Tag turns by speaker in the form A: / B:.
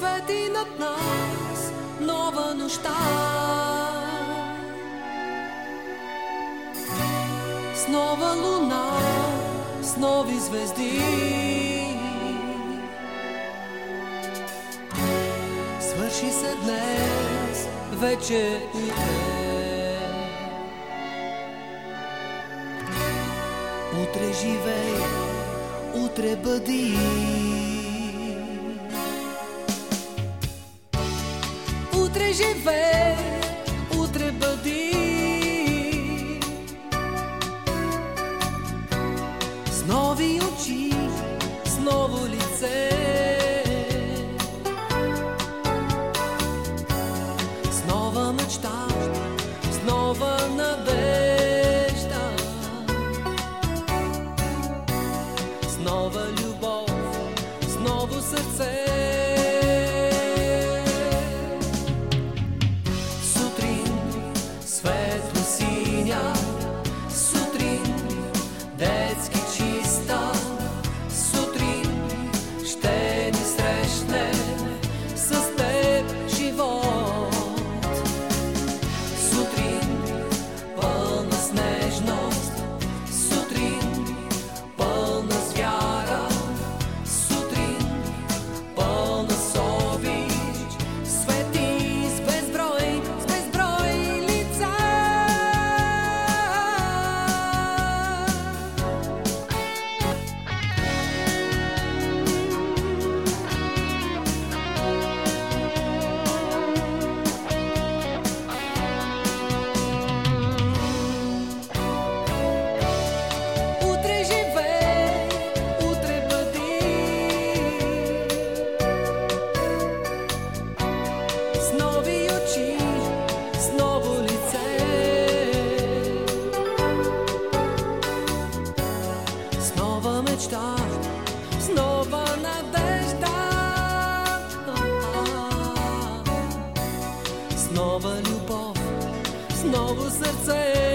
A: свети над нас нова нощта. С нова луна, с нови звезди. Свърши се днес, вече утре. Утре живей, утре бъди. Утре живей. С нови очи, с лице. С мечта, с нова надежда. Нова любов, с ново сърце. fast. znovu srce